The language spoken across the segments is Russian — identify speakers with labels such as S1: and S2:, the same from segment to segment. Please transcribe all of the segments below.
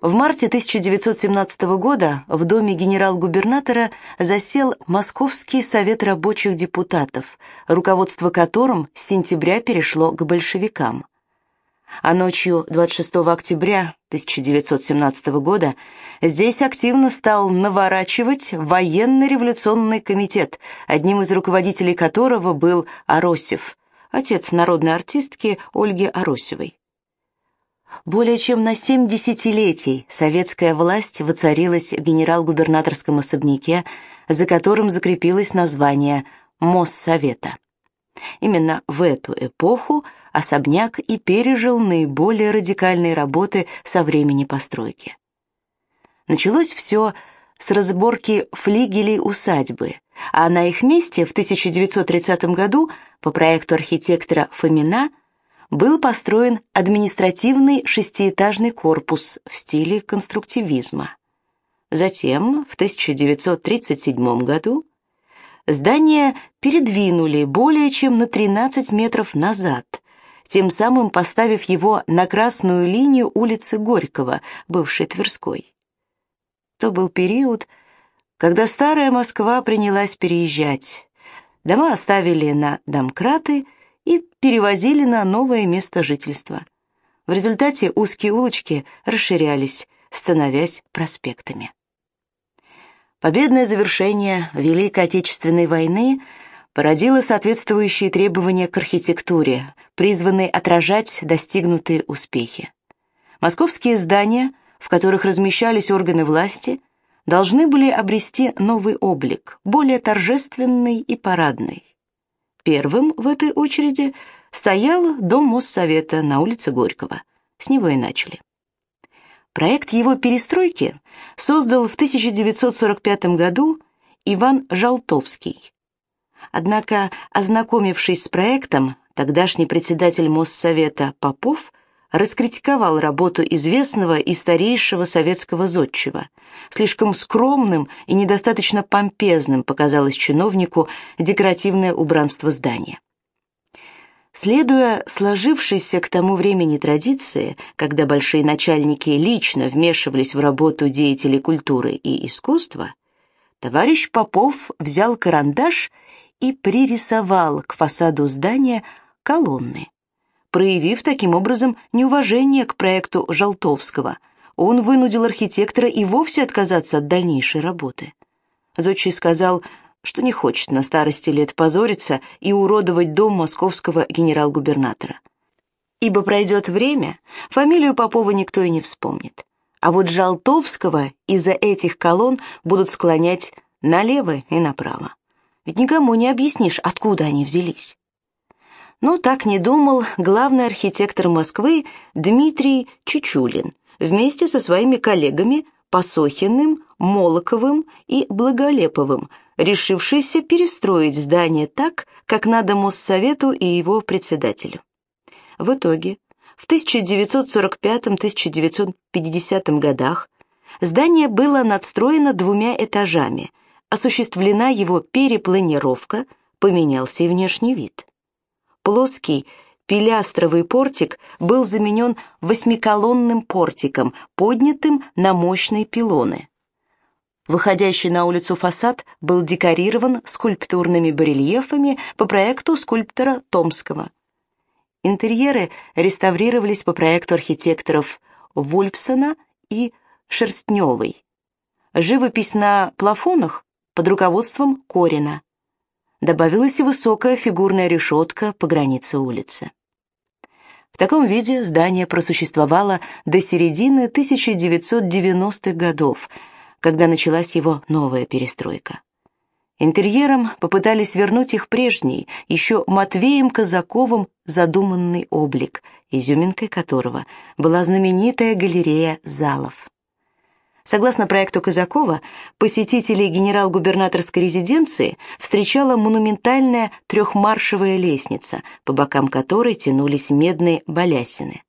S1: В марте 1917 года в доме генерал-губернатора засел Московский совет рабочих депутатов, руководство которым с сентября перешло к большевикам. А ночью 26 октября 1917 года здесь активно стал наворачивать военно-революционный комитет, одним из руководителей которого был Аросев, отец народной артистки Ольги Аросевой. Более чем на семь десятилетий советская власть воцарилась в генерал-губернаторском особняке, за которым закрепилось название Моссовета. Именно в эту эпоху особняк и пережил наиболее радикальные работы со времени постройки. Началось все с разборки флигелей усадьбы, а на их месте в 1930 году по проекту архитектора Фомина – был построен административный шестиэтажный корпус в стиле конструктивизма. Затем, в 1937 году, здание передвинули более чем на 13 метров назад, тем самым поставив его на красную линию улицы Горького, бывшей Тверской. То был период, когда старая Москва принялась переезжать. Дома оставили на домкраты – и перевозили на новое место жительства. В результате узкие улочки расширялись, становясь проспектами. Победное завершение Великой Отечественной войны породило соответствующие требования к архитектуре, призванные отражать достигнутые успехи. Московские здания, в которых размещались органы власти, должны были обрести новый облик, более торжественный и парадный. Первым в этой очереди стоял дом Моссовета на улице Горького. С него и начали. Проект его перестройки создал в 1945 году Иван Жалтовский. Однако, ознакомившись с проектом, тогдашний председатель Моссовета Попов раскритиковал работу известного и старейшего советского зодчего. Слишком скромным и недостаточно помпезным показалось чиновнику декоративное убранство здания. Следуя сложившейся к тому времени традиции, когда большие начальники лично вмешивались в работу деятелей культуры и искусства, товарищ Попов взял карандаш и пририсовал к фасаду здания колонны проявив таким образом неуважение к проекту Жалтовского. Он вынудил архитектора и вовсе отказаться от дальнейшей работы. Зодчий сказал, что не хочет на старости лет позориться и уродовать дом московского генерал-губернатора. Ибо пройдет время, фамилию Попова никто и не вспомнит. А вот Жалтовского из-за этих колонн будут склонять налево и направо. Ведь никому не объяснишь, откуда они взялись. Но так не думал главный архитектор Москвы Дмитрий Чучулин вместе со своими коллегами Посохиным, Молоковым и Благолеповым, решившийся перестроить здание так, как надо Моссовету и его председателю. В итоге в 1945-1950 годах здание было надстроено двумя этажами, осуществлена его перепланировка, поменялся и внешний вид. Плоский пилястровый портик был заменен восьмиколонным портиком, поднятым на мощные пилоны. Выходящий на улицу фасад был декорирован скульптурными барельефами по проекту скульптора Томского. Интерьеры реставрировались по проекту архитекторов Вульфсона и Шерстневой. Живопись на плафонах под руководством Корина добавилась и высокая фигурная решетка по границе улицы. В таком виде здание просуществовало до середины 1990-х годов, когда началась его новая перестройка. Интерьером попытались вернуть их прежний, еще Матвеем Казаковым задуманный облик, изюминкой которого была знаменитая галерея залов. Согласно проекту Казакова, посетителей генерал-губернаторской резиденции встречала монументальная трехмаршевая лестница, по бокам которой тянулись медные балясины.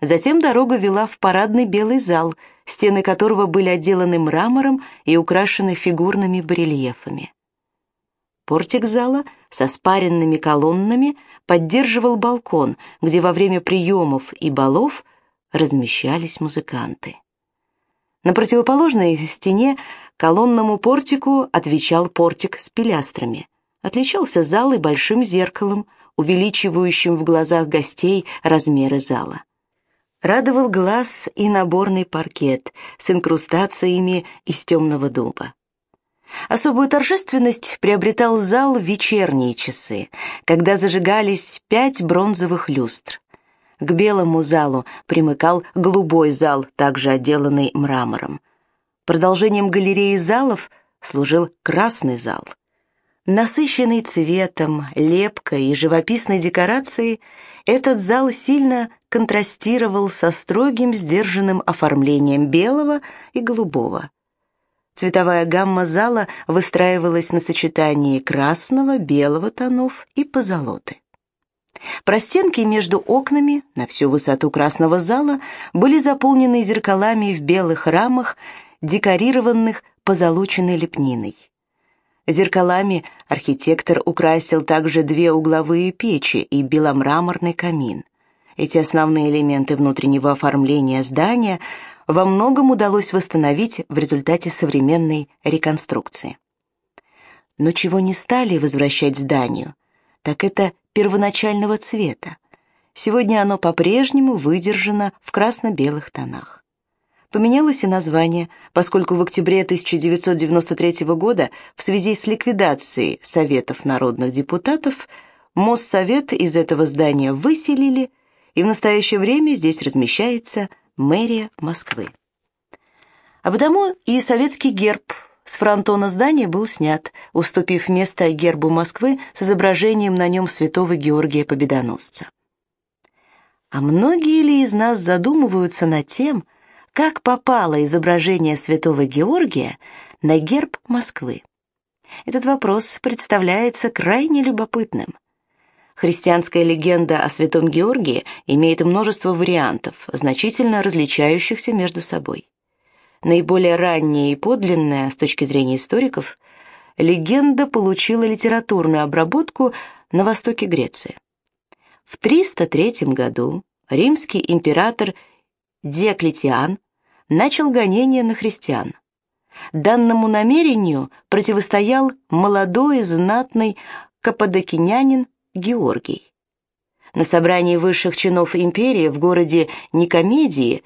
S1: Затем дорога вела в парадный белый зал, стены которого были отделаны мрамором и украшены фигурными барельефами. Портик зала со спаренными колоннами поддерживал балкон, где во время приемов и балов размещались музыканты. На противоположной стене колонному портику отвечал портик с пилястрами. Отличался зал и большим зеркалом, увеличивающим в глазах гостей размеры зала. Радовал глаз и наборный паркет с инкрустациями из темного дуба. Особую торжественность приобретал зал в вечерние часы, когда зажигались пять бронзовых люстр. К белому залу примыкал голубой зал, также отделанный мрамором. Продолжением галереи залов служил красный зал. Насыщенный цветом, лепкой и живописной декорацией, этот зал сильно контрастировал со строгим, сдержанным оформлением белого и голубого. Цветовая гамма зала выстраивалась на сочетании красного, белого тонов и позолоты. Простенки между окнами на всю высоту красного зала были заполнены зеркалами в белых рамах, декорированных позолоченной лепниной. Зеркалами архитектор украсил также две угловые печи и беломраморный камин. Эти основные элементы внутреннего оформления здания во многом удалось восстановить в результате современной реконструкции. Но чего не стали возвращать зданию, так это первоначального цвета. Сегодня оно по-прежнему выдержано в красно-белых тонах. Поменялось и название, поскольку в октябре 1993 года в связи с ликвидацией Советов народных депутатов Моссовет из этого здания выселили, и в настоящее время здесь размещается мэрия Москвы. А потому и советский герб с фронтона здания был снят, уступив место гербу Москвы с изображением на нем святого Георгия Победоносца. А многие ли из нас задумываются над тем, как попало изображение святого Георгия на герб Москвы? Этот вопрос представляется крайне любопытным. Христианская легенда о святом Георгии имеет множество вариантов, значительно различающихся между собой. Наиболее ранняя и подлинная с точки зрения историков, легенда получила литературную обработку на востоке Греции. В 303 году римский император Диоклетиан начал гонение на христиан. Данному намерению противостоял молодой знатный каппадокинянин Георгий. На собрании высших чинов империи в городе Никомедии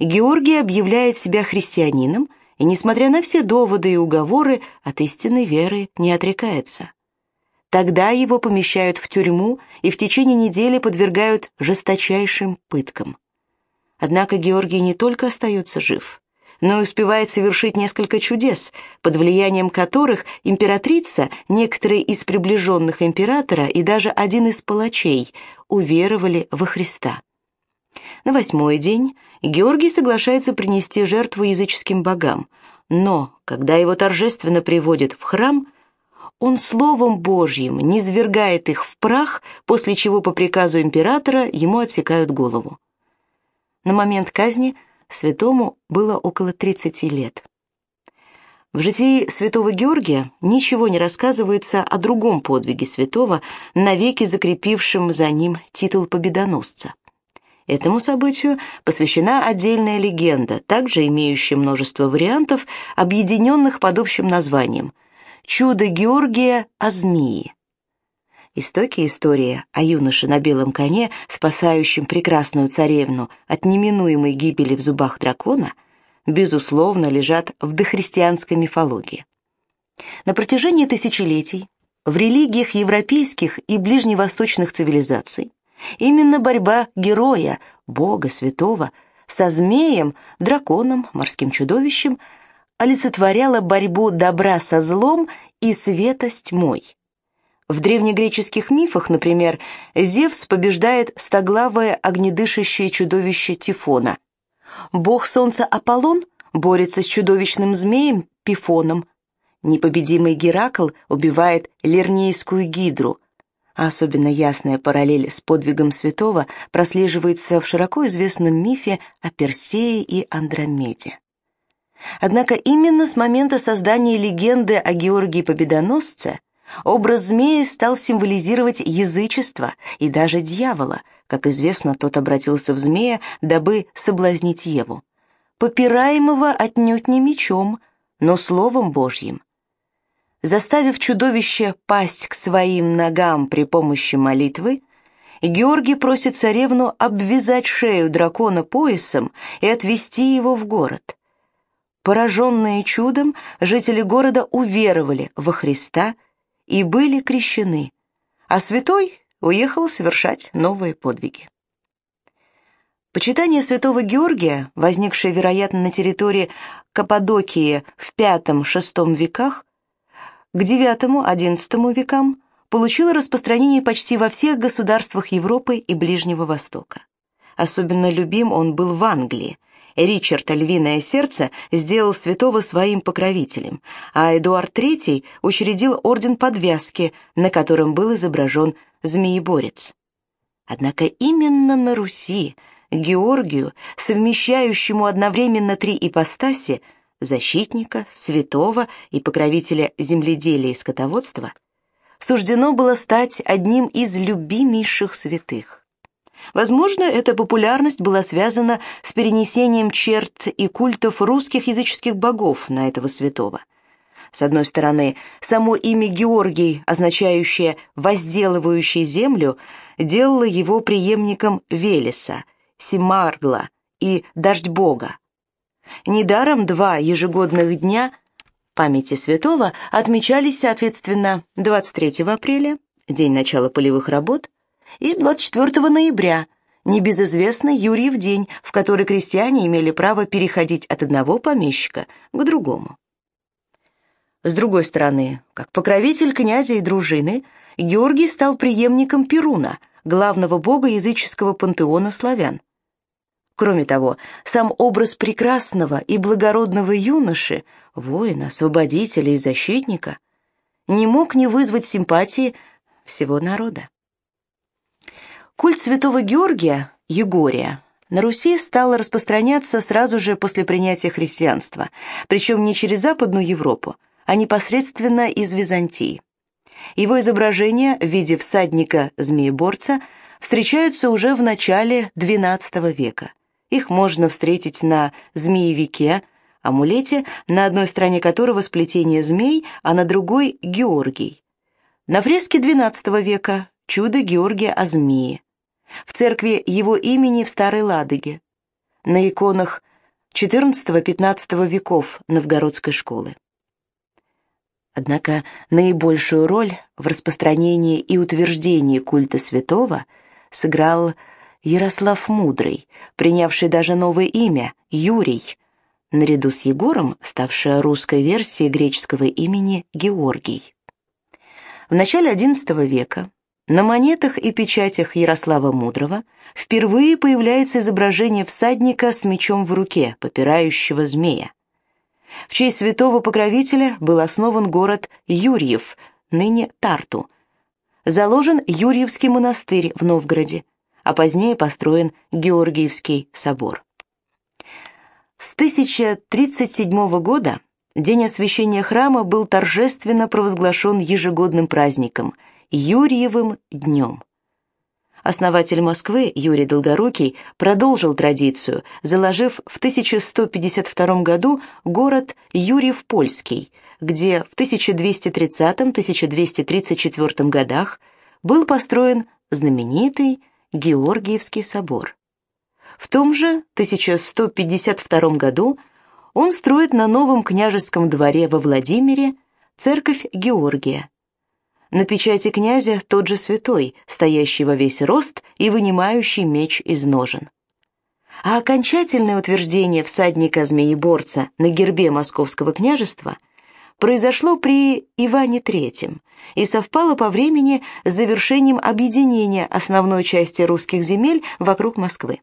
S1: Георгий объявляет себя христианином и, несмотря на все доводы и уговоры, от истинной веры не отрекается. Тогда его помещают в тюрьму и в течение недели подвергают жесточайшим пыткам. Однако Георгий не только остается жив, но и успевает совершить несколько чудес, под влиянием которых императрица, некоторые из приближенных императора и даже один из палачей уверовали во Христа. На восьмой день Георгий соглашается принести жертву языческим богам, но, когда его торжественно приводят в храм, он словом Божьим низвергает их в прах, после чего по приказу императора ему отсекают голову. На момент казни святому было около 30 лет. В житии святого Георгия ничего не рассказывается о другом подвиге святого, навеки закрепившем за ним титул победоносца. Этому событию посвящена отдельная легенда, также имеющая множество вариантов, объединенных под общим названием «Чудо Георгия о змеи». Истоки истории о юноше на белом коне, спасающем прекрасную царевну от неминуемой гибели в зубах дракона, безусловно, лежат в дохристианской мифологии. На протяжении тысячелетий в религиях европейских и ближневосточных цивилизаций именно борьба героя, бога святого, со змеем, драконом, морским чудовищем олицетворяла борьбу добра со злом и света с тьмой. В древнегреческих мифах, например, Зевс побеждает стоглавое огнедышащее чудовище Тифона. Бог солнца Аполлон борется с чудовищным змеем Пифоном. Непобедимый Геракл убивает Лернейскую гидру. А особенно ясная параллель с подвигом святого прослеживается в широко известном мифе о Персее и Андромеде. Однако именно с момента создания легенды о Георгии Победоносце Образ змеи стал символизировать язычество и даже дьявола. Как известно, тот обратился в змея, дабы соблазнить Еву. попираемого отнюдь не мечом, но словом Божьим. Заставив чудовище пасть к своим ногам при помощи молитвы, Георгий просит царевну обвязать шею дракона поясом и отвести его в город. Пораженные чудом, жители города уверовали во Христа и были крещены, а святой уехал совершать новые подвиги. Почитание святого Георгия, возникшее, вероятно, на территории Каппадокии в V-VI веках, к IX-XI векам получило распространение почти во всех государствах Европы и Ближнего Востока. Особенно любим он был в Англии. Ричард Львиное Сердце сделал святого своим покровителем, а Эдуард III учредил орден подвязки, на котором был изображен змееборец. Однако именно на Руси Георгию, совмещающему одновременно три ипостаси, защитника, святого и покровителя земледелия и скотоводства, суждено было стать одним из любимейших святых. Возможно, эта популярность была связана с перенесением черт и культов русских языческих богов на этого святого. С одной стороны, само имя Георгий, означающее «возделывающий землю», делало его преемником Велеса, Симаргла и Дождь Бога. Недаром два ежегодных дня памяти святого отмечались, соответственно, 23 апреля, день начала полевых работ, и 24 ноября, небезызвестный Юрьев день, в который крестьяне имели право переходить от одного помещика к другому. С другой стороны, как покровитель князя и дружины, Георгий стал преемником Перуна, главного бога языческого пантеона славян. Кроме того, сам образ прекрасного и благородного юноши, воина, освободителя и защитника, не мог не вызвать симпатии всего народа. Культ святого Георгия, Егория, на Руси стал распространяться сразу же после принятия христианства, причем не через Западную Европу, а непосредственно из Византии. Его изображения в виде всадника-змееборца встречаются уже в начале XII века. Их можно встретить на змеевике, амулете, на одной стороне которого сплетение змей, а на другой — Георгий. На фреске XII века «Чудо Георгия о змее». В церкви его имени в Старой Ладоге. На иконах XIV-XV веков Новгородской школы. Однако наибольшую роль в распространении и утверждении культа святого сыграл Ярослав Мудрый, принявший даже новое имя – Юрий, наряду с Егором, ставшая русской версией греческого имени Георгий. В начале XI века на монетах и печатях Ярослава Мудрого впервые появляется изображение всадника с мечом в руке, попирающего змея. В честь святого покровителя был основан город Юрьев, ныне Тарту. Заложен Юрьевский монастырь в Новгороде, а позднее построен Георгиевский собор. С 1037 года День освящения храма был торжественно провозглашен ежегодным праздником – Юрьевым днем. Основатель Москвы Юрий Долгорукий продолжил традицию, заложив в 1152 году город Юрьев-Польский, где в 1230-1234 годах был построен знаменитый Георгиевский собор. В том же 1152 году он строит на новом княжеском дворе во Владимире церковь Георгия. На печати князя тот же святой, стоящий во весь рост и вынимающий меч из ножен. А окончательное утверждение всадника-змееборца на гербе Московского княжества – произошло при Иване III и совпало по времени с завершением объединения основной части русских земель вокруг Москвы.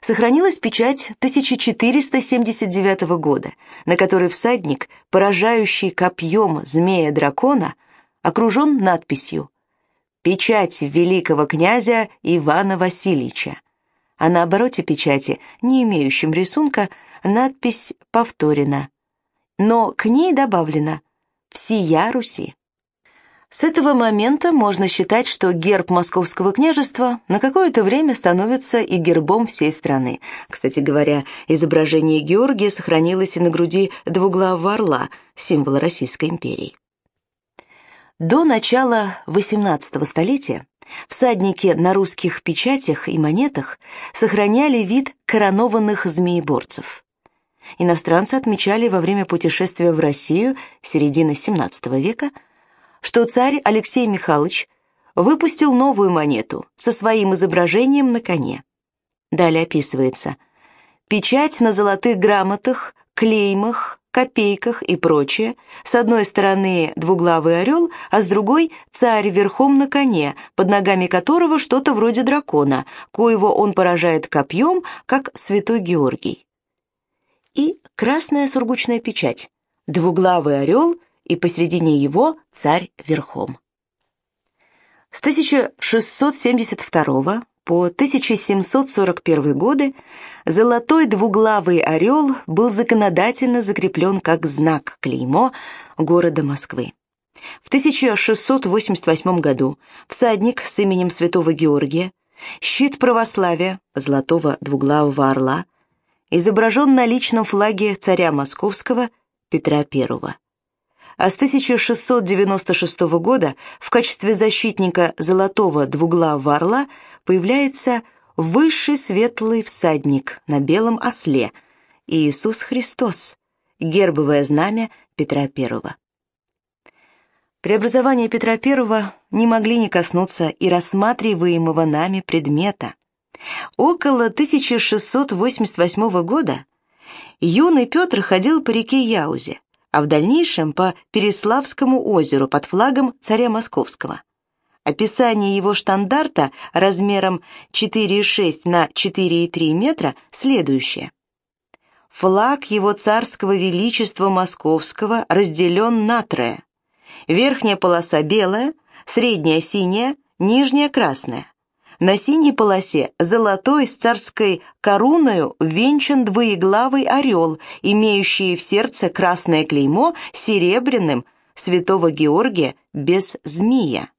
S1: Сохранилась печать 1479 года, на которой всадник, поражающий копьем змея-дракона, окружен надписью «Печать великого князя Ивана Васильевича», а на обороте печати, не имеющем рисунка, надпись повторена – но к ней добавлено «Всея Руси». С этого момента можно считать, что герб Московского княжества на какое-то время становится и гербом всей страны. Кстати говоря, изображение Георгия сохранилось и на груди двуглавого орла, символа Российской империи. До начала XVIII столетия всадники на русских печатях и монетах сохраняли вид коронованных змееборцев. Иностранцы отмечали во время путешествия в Россию середины XVII века – что царь Алексей Михайлович выпустил новую монету со своим изображением на коне. Далее описывается печать на золотых грамотах, клеймах, копейках и прочее. С одной стороны двуглавый орел, а с другой царь верхом на коне, под ногами которого что-то вроде дракона, коего он поражает копьем, как святой Георгий. И красная сургучная печать. Двуглавый орел и посредине его царь верхом. С 1672 по 1741 годы золотой двуглавый орел был законодательно закреплен как знак клеймо города Москвы. В 1688 году всадник с именем святого Георгия, щит православия, золотого двуглавого орла, изображен на личном флаге царя Московского Петра I а с 1696 года в качестве защитника золотого двуглавого орла появляется высший светлый всадник на белом осле Иисус Христос, гербовое знамя Петра I. Преобразования Петра I не могли не коснуться и рассматриваемого нами предмета. Около 1688 года юный Петр ходил по реке Яузе, а в дальнейшем по Переславскому озеру под флагом царя Московского. Описание его штандарта размером 4,6 на 4,3 метра следующее. Флаг его царского величества московского разделен на трое. Верхняя полоса белая, средняя синяя, нижняя красная. На синей полосе золотой с царской короною венчан двоеглавый орел, имеющий в сердце красное клеймо серебряным святого Георгия без змея.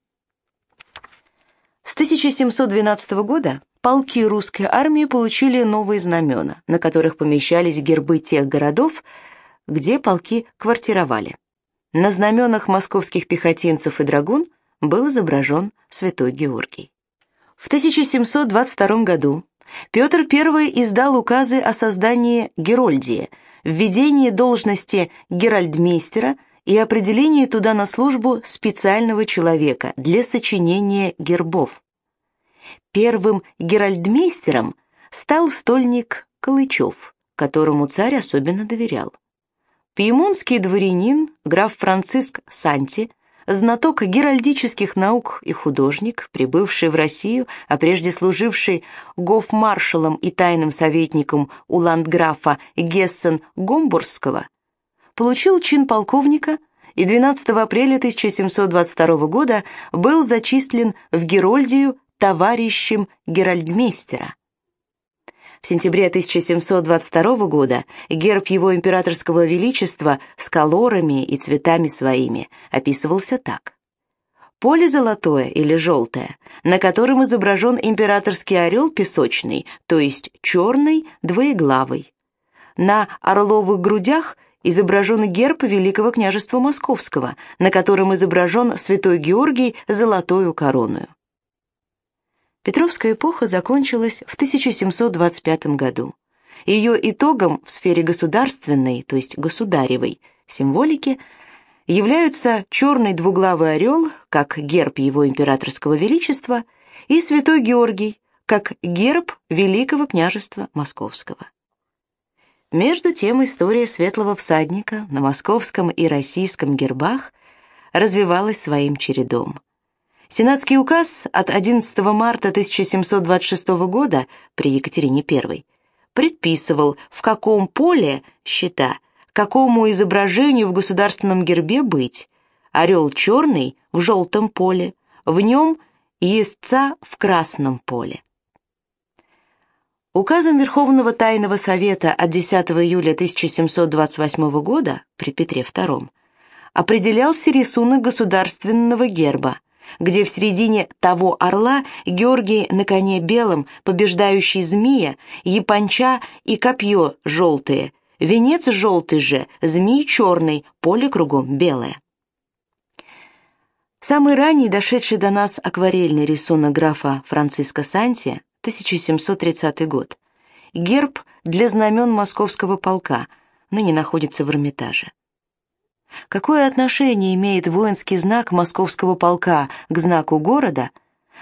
S1: С 1712 года полки русской армии получили новые знамена, на которых помещались гербы тех городов, где полки квартировали. На знаменах московских пехотинцев и драгун был изображен святой Георгий. В 1722 году Петр I издал указы о создании Герольдии, введении должности геральдмейстера и определении туда на службу специального человека для сочинения гербов. Первым геральдмейстером стал стольник Калычев, которому царь особенно доверял. Пьемонтский дворянин, граф Франциск Санти, знаток геральдических наук и художник, прибывший в Россию, а прежде служивший гофмаршалом и тайным советником у ландграфа Гессен-Гомбургского, получил чин полковника и 12 апреля 1722 года был зачислен в Герольдию товарищем геральдмейстера. В сентябре 1722 года герб его императорского величества с колорами и цветами своими описывался так. Поле золотое или желтое, на котором изображен императорский орел песочный, то есть черный, двоеглавый. На орловых грудях изображен герб Великого княжества Московского, на котором изображен святой Георгий золотою короною. Петровская эпоха закончилась в 1725 году. Ее итогом в сфере государственной, то есть государевой, символики являются черный двуглавый орел, как герб его императорского величества, и святой Георгий, как герб Великого княжества Московского. Между тем история светлого всадника на московском и российском гербах развивалась своим чередом. Сенатский указ от 11 марта 1726 года при Екатерине I предписывал, в каком поле щита, какому изображению в государственном гербе быть. Орел черный в желтом поле, в нем естца в красном поле. Указом Верховного Тайного Совета от 10 июля 1728 года при Петре II определялся рисунок государственного герба, где в середине того орла Георгий на коне белом, побеждающий змея, японча и копье желтые, венец желтый же, змей черный, поле кругом белое. Самый ранний дошедший до нас акварельный рисунок графа Франциско Санти, 1730 год. Герб для знамен московского полка, ныне находится в Эрмитаже. Какое отношение имеет воинский знак московского полка к знаку города,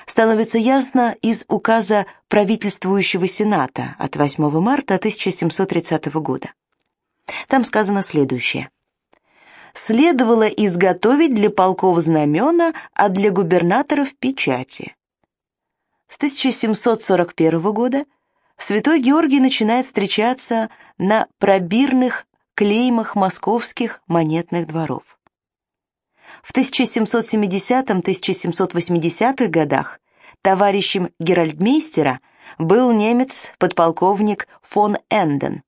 S1: становится ясно из указа правительствующего сената от 8 марта 1730 года. Там сказано следующее. Следовало изготовить для полков знамена, а для губернаторов печати. С 1741 года святой Георгий начинает встречаться на пробирных клеймах московских монетных дворов. В 1770-1780-х годах товарищем Геральдмейстера был немец подполковник фон Энден.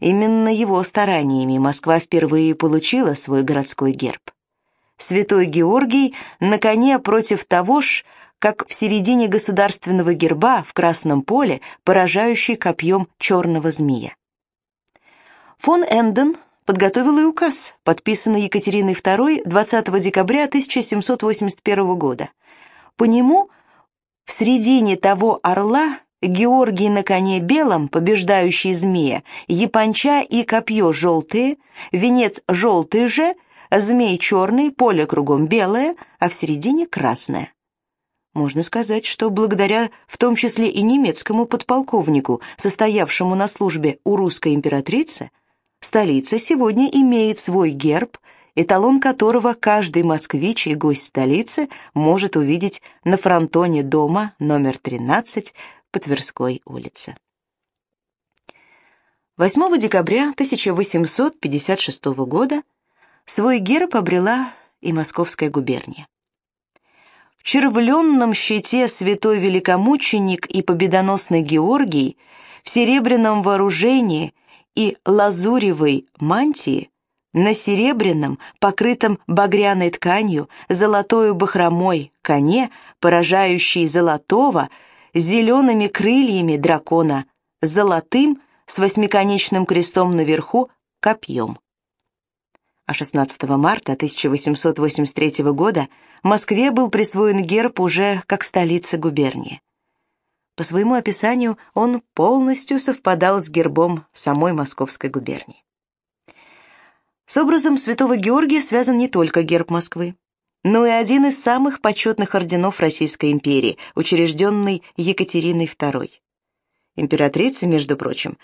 S1: Именно его стараниями Москва впервые получила свой городской герб. Святой Георгий на коне против того ж, как в середине государственного герба в красном поле, поражающий копьем черного змея. Фон Энден подготовил и указ, подписанный Екатериной II 20 декабря 1781 года. По нему в середине того орла Георгий на коне белом, побеждающий змея, японча и копье желтые, венец желтый же, змей черный, поле кругом белое, а в середине красное. Можно сказать, что благодаря в том числе и немецкому подполковнику, состоявшему на службе у русской императрицы, Столица сегодня имеет свой герб, эталон которого каждый москвич и гость столицы может увидеть на фронтоне дома номер 13 по Тверской улице. 8 декабря 1856 года свой герб обрела и Московская губерния. В червленном щите святой великомученик и победоносный Георгий в серебряном вооружении – и лазуревой мантии на серебряном, покрытом багряной тканью, золотою бахромой коне, поражающей золотого, зелеными крыльями дракона, золотым, с восьмиконечным крестом наверху, копьем. А 16 марта 1883 года Москве был присвоен герб уже как столица губернии. По своему описанию он полностью совпадал с гербом самой Московской губернии. С образом святого Георгия связан не только герб Москвы, но и один из самых почетных орденов Российской империи, учрежденный Екатериной II. Императрица, между прочим,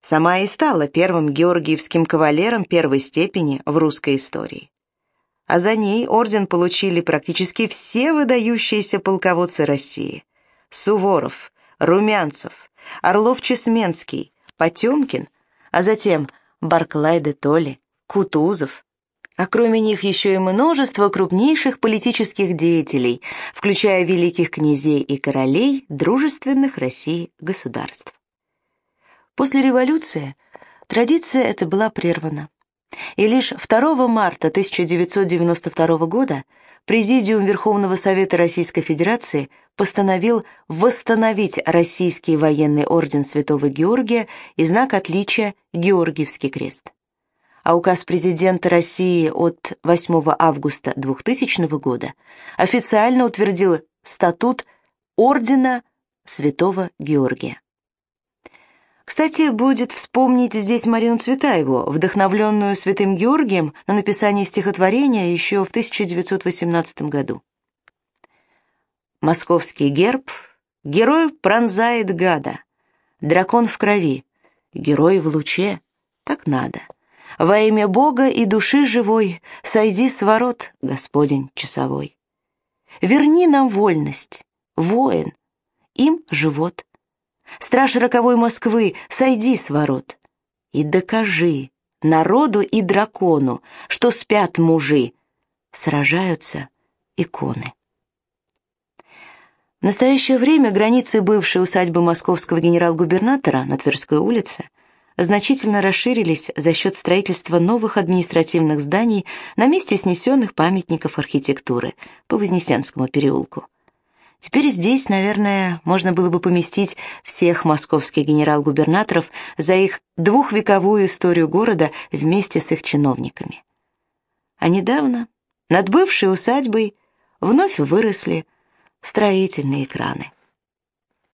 S1: сама и стала первым георгиевским кавалером первой степени в русской истории. А за ней орден получили практически все выдающиеся полководцы России. Суворов, Румянцев, Орлов-Чесменский, Потемкин, а затем Барклай де Толли, Кутузов, а кроме них еще и множество крупнейших политических деятелей, включая великих князей и королей дружественных России государств. После революции традиция эта была прервана. И лишь 2 марта 1992 года Президиум Верховного Совета Российской Федерации постановил восстановить Российский военный орден Святого Георгия и знак отличия Георгиевский крест. А указ президента России от 8 августа 2000 года официально утвердил статут Ордена Святого Георгия. Кстати, будет вспомнить здесь Марину Цветаеву, вдохновленную Святым Георгием на написание стихотворения еще в 1918 году. Московский герб, герой пронзает гада, дракон в крови, герой в луче, так надо. Во имя Бога и души живой сойди с ворот, Господень часовой. Верни нам вольность, воин, им живот. Страж роковой Москвы, сойди с ворот и докажи народу и дракону, что спят мужи, сражаются иконы. В настоящее время границы бывшей усадьбы московского генерал-губернатора на Тверской улице значительно расширились за счет строительства новых административных зданий на месте снесенных памятников архитектуры по Вознесенскому переулку. Теперь здесь, наверное, можно было бы поместить всех московских генерал-губернаторов за их двухвековую историю города вместе с их чиновниками. А недавно над бывшей усадьбой вновь выросли строительные краны.